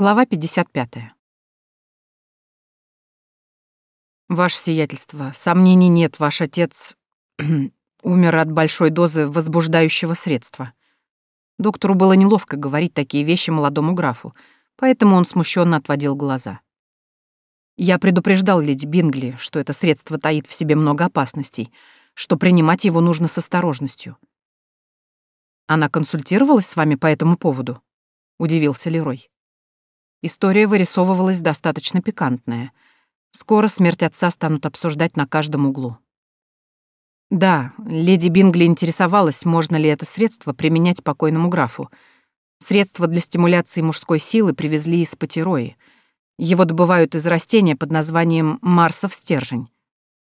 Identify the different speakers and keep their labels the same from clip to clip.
Speaker 1: Глава 55. Ваше сиятельство, сомнений нет, ваш отец умер от большой дозы возбуждающего средства. Доктору было неловко говорить такие вещи молодому графу, поэтому он смущенно отводил глаза. Я предупреждал леди Бингли, что это средство таит в себе много опасностей, что принимать его нужно с осторожностью. Она консультировалась с вами по этому поводу? Удивился Лерой. История вырисовывалась достаточно пикантная. Скоро смерть отца станут обсуждать на каждом углу. Да, леди Бингли интересовалась, можно ли это средство применять покойному графу. Средство для стимуляции мужской силы привезли из Патерои. Его добывают из растения под названием марсов стержень.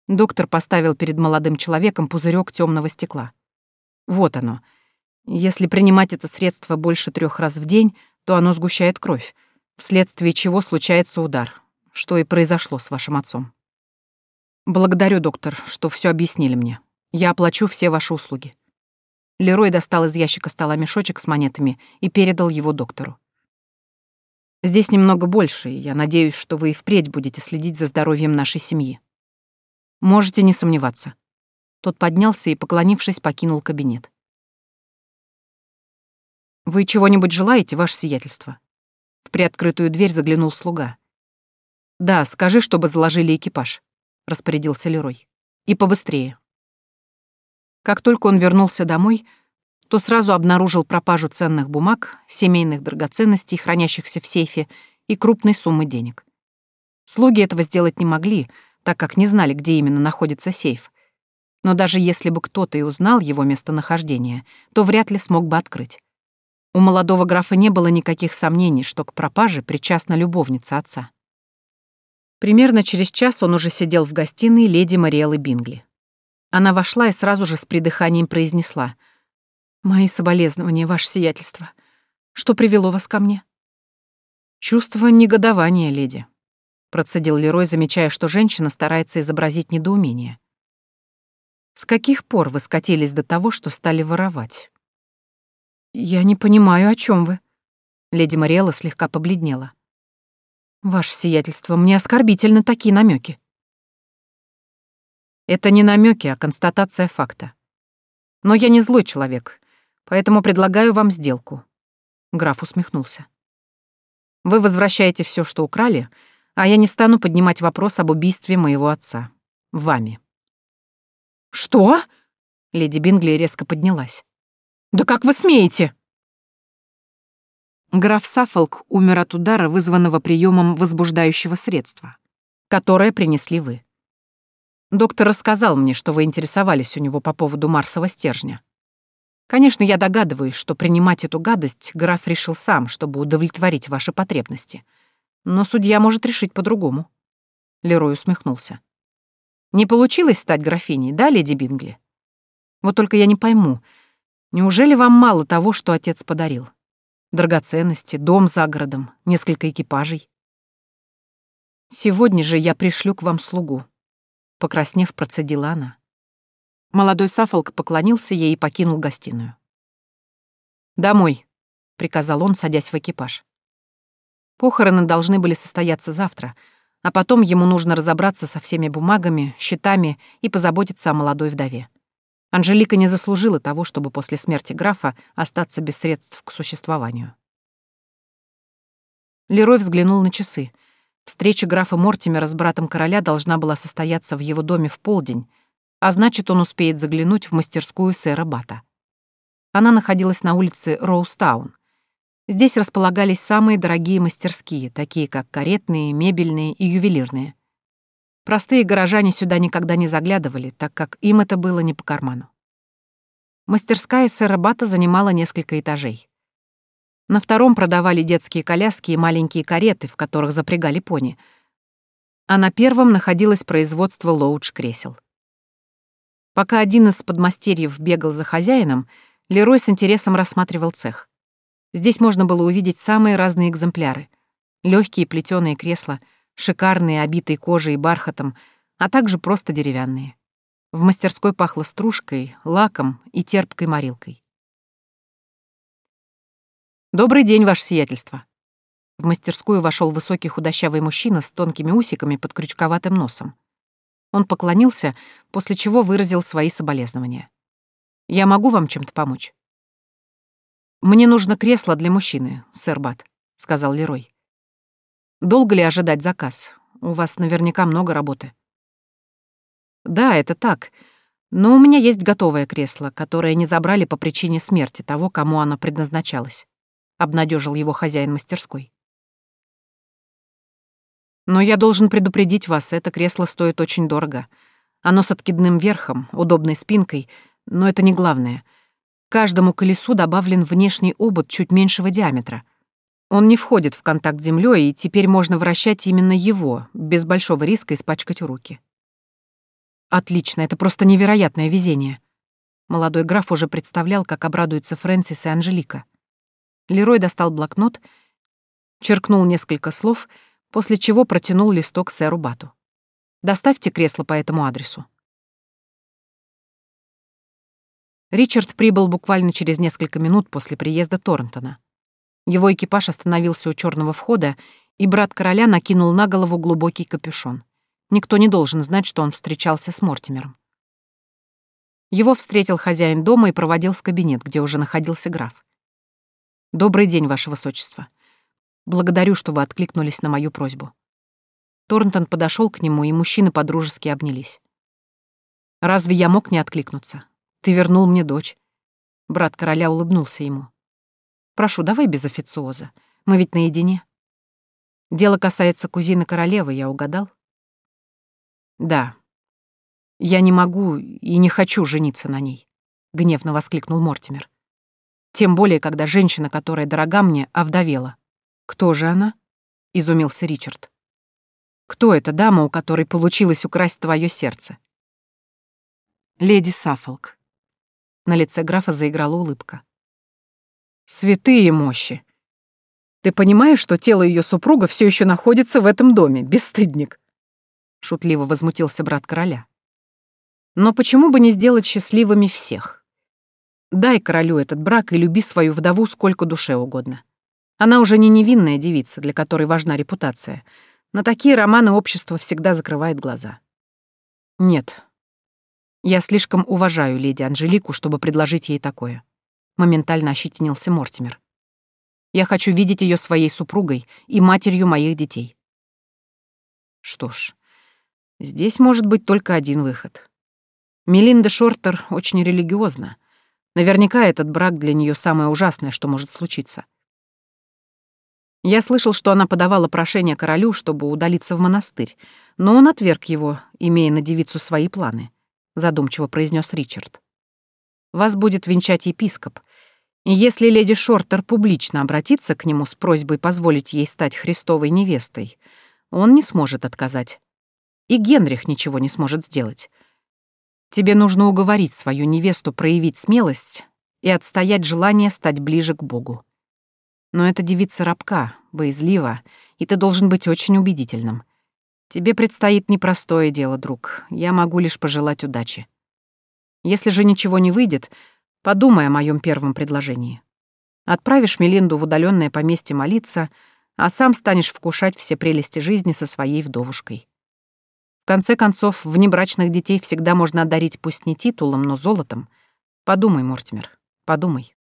Speaker 1: Доктор поставил перед молодым человеком пузырек темного стекла. Вот оно. Если принимать это средство больше трех раз в день, то оно сгущает кровь вследствие чего случается удар, что и произошло с вашим отцом. Благодарю, доктор, что все объяснили мне. Я оплачу все ваши услуги. Лерой достал из ящика стола мешочек с монетами и передал его доктору. Здесь немного больше, и я надеюсь, что вы и впредь будете следить за здоровьем нашей семьи. Можете не сомневаться. Тот поднялся и, поклонившись, покинул кабинет. «Вы чего-нибудь желаете, ваше сиятельство?» В приоткрытую дверь заглянул слуга. «Да, скажи, чтобы заложили экипаж», — распорядился Лерой. «И побыстрее». Как только он вернулся домой, то сразу обнаружил пропажу ценных бумаг, семейных драгоценностей, хранящихся в сейфе, и крупной суммы денег. Слуги этого сделать не могли, так как не знали, где именно находится сейф. Но даже если бы кто-то и узнал его местонахождение, то вряд ли смог бы открыть. У молодого графа не было никаких сомнений, что к пропаже причастна любовница отца. Примерно через час он уже сидел в гостиной леди Мариэлы Бингли. Она вошла и сразу же с придыханием произнесла. «Мои соболезнования, ваше сиятельство. Что привело вас ко мне?» «Чувство негодования, леди», — процедил Лерой, замечая, что женщина старается изобразить недоумение. «С каких пор вы скатились до того, что стали воровать?» «Я не понимаю, о чем вы». Леди Мариэла слегка побледнела. «Ваше сиятельство, мне оскорбительны такие намеки. Это не намеки, а констатация факта. Но я не злой человек, поэтому предлагаю вам сделку. Граф усмехнулся. Вы возвращаете все, что украли, а я не стану поднимать вопрос об убийстве моего отца. Вами. Что? Леди Бингли резко поднялась. Да как вы смеете?» Граф Саффолк умер от удара, вызванного приемом возбуждающего средства, которое принесли вы. Доктор рассказал мне, что вы интересовались у него по поводу Марсового стержня. Конечно, я догадываюсь, что принимать эту гадость граф решил сам, чтобы удовлетворить ваши потребности. Но судья может решить по-другому. Лерой усмехнулся. Не получилось стать графиней, да, леди Бингли? Вот только я не пойму, Неужели вам мало того, что отец подарил? Драгоценности, дом за городом, несколько экипажей. Сегодня же я пришлю к вам слугу. Покраснев, процедила она. Молодой Сафолк поклонился ей и покинул гостиную. «Домой», — приказал он, садясь в экипаж. Похороны должны были состояться завтра, а потом ему нужно разобраться со всеми бумагами, счетами и позаботиться о молодой вдове. Анжелика не заслужила того, чтобы после смерти графа остаться без средств к существованию. Лерой взглянул на часы. Встреча графа Мортимера с братом короля должна была состояться в его доме в полдень, а значит, он успеет заглянуть в мастерскую сэра Бата. Она находилась на улице Роустаун. Здесь располагались самые дорогие мастерские, такие как каретные, мебельные и ювелирные. Простые горожане сюда никогда не заглядывали, так как им это было не по карману. Мастерская сэра Бата занимала несколько этажей. На втором продавали детские коляски и маленькие кареты, в которых запрягали пони. А на первом находилось производство лоудж-кресел. Пока один из подмастерьев бегал за хозяином, Лерой с интересом рассматривал цех. Здесь можно было увидеть самые разные экземпляры. Легкие плетеные кресла — шикарные, обитые кожей и бархатом, а также просто деревянные. В мастерской пахло стружкой, лаком и терпкой морилкой. «Добрый день, ваше сиятельство!» В мастерскую вошел высокий худощавый мужчина с тонкими усиками под крючковатым носом. Он поклонился, после чего выразил свои соболезнования. «Я могу вам чем-то помочь?» «Мне нужно кресло для мужчины, сэр Бат», — сказал Лерой. «Долго ли ожидать заказ? У вас наверняка много работы». «Да, это так. Но у меня есть готовое кресло, которое не забрали по причине смерти того, кому оно предназначалось», — обнадежил его хозяин мастерской. «Но я должен предупредить вас, это кресло стоит очень дорого. Оно с откидным верхом, удобной спинкой, но это не главное. Каждому колесу добавлен внешний обод чуть меньшего диаметра. Он не входит в контакт с землей, и теперь можно вращать именно его, без большого риска испачкать руки. Отлично, это просто невероятное везение. Молодой граф уже представлял, как обрадуются Фрэнсис и Анжелика. Лерой достал блокнот, черкнул несколько слов, после чего протянул листок сэру Бату. «Доставьте кресло по этому адресу». Ричард прибыл буквально через несколько минут после приезда Торнтона. Его экипаж остановился у черного входа, и брат короля накинул на голову глубокий капюшон. Никто не должен знать, что он встречался с Мортимером. Его встретил хозяин дома и проводил в кабинет, где уже находился граф. «Добрый день, ваше высочество. Благодарю, что вы откликнулись на мою просьбу». Торнтон подошел к нему, и мужчины подружески обнялись. «Разве я мог не откликнуться? Ты вернул мне дочь». Брат короля улыбнулся ему. «Прошу, давай без официоза. Мы ведь наедине». «Дело касается кузины королевы, я угадал?» «Да. Я не могу и не хочу жениться на ней», — гневно воскликнул Мортимер. «Тем более, когда женщина, которая дорога мне, овдовела». «Кто же она?» — изумился Ричард. «Кто эта дама, у которой получилось украсть твое сердце?» «Леди Саффолк». На лице графа заиграла улыбка. «Святые мощи! Ты понимаешь, что тело ее супруга все еще находится в этом доме, бесстыдник?» — шутливо возмутился брат короля. «Но почему бы не сделать счастливыми всех? Дай королю этот брак и люби свою вдову сколько душе угодно. Она уже не невинная девица, для которой важна репутация. На такие романы общество всегда закрывает глаза. Нет. Я слишком уважаю леди Анжелику, чтобы предложить ей такое. Моментально ощетинился Мортимер. Я хочу видеть ее своей супругой и матерью моих детей. Что ж, Здесь может быть только один выход. Мелинда Шортер очень религиозна. Наверняка этот брак для нее самое ужасное, что может случиться. Я слышал, что она подавала прошение королю, чтобы удалиться в монастырь, но он отверг его, имея на девицу свои планы, задумчиво произнес Ричард. Вас будет венчать епископ, если леди Шортер публично обратится к нему с просьбой позволить ей стать Христовой невестой, он не сможет отказать и Генрих ничего не сможет сделать. Тебе нужно уговорить свою невесту проявить смелость и отстоять желание стать ближе к Богу. Но эта девица рабка, боязлива, и ты должен быть очень убедительным. Тебе предстоит непростое дело, друг. Я могу лишь пожелать удачи. Если же ничего не выйдет, подумай о моем первом предложении. Отправишь Мелинду в удаленное поместье молиться, а сам станешь вкушать все прелести жизни со своей вдовушкой конце концов, внебрачных детей всегда можно одарить пусть не титулом, но золотом. Подумай, Мортимер, подумай.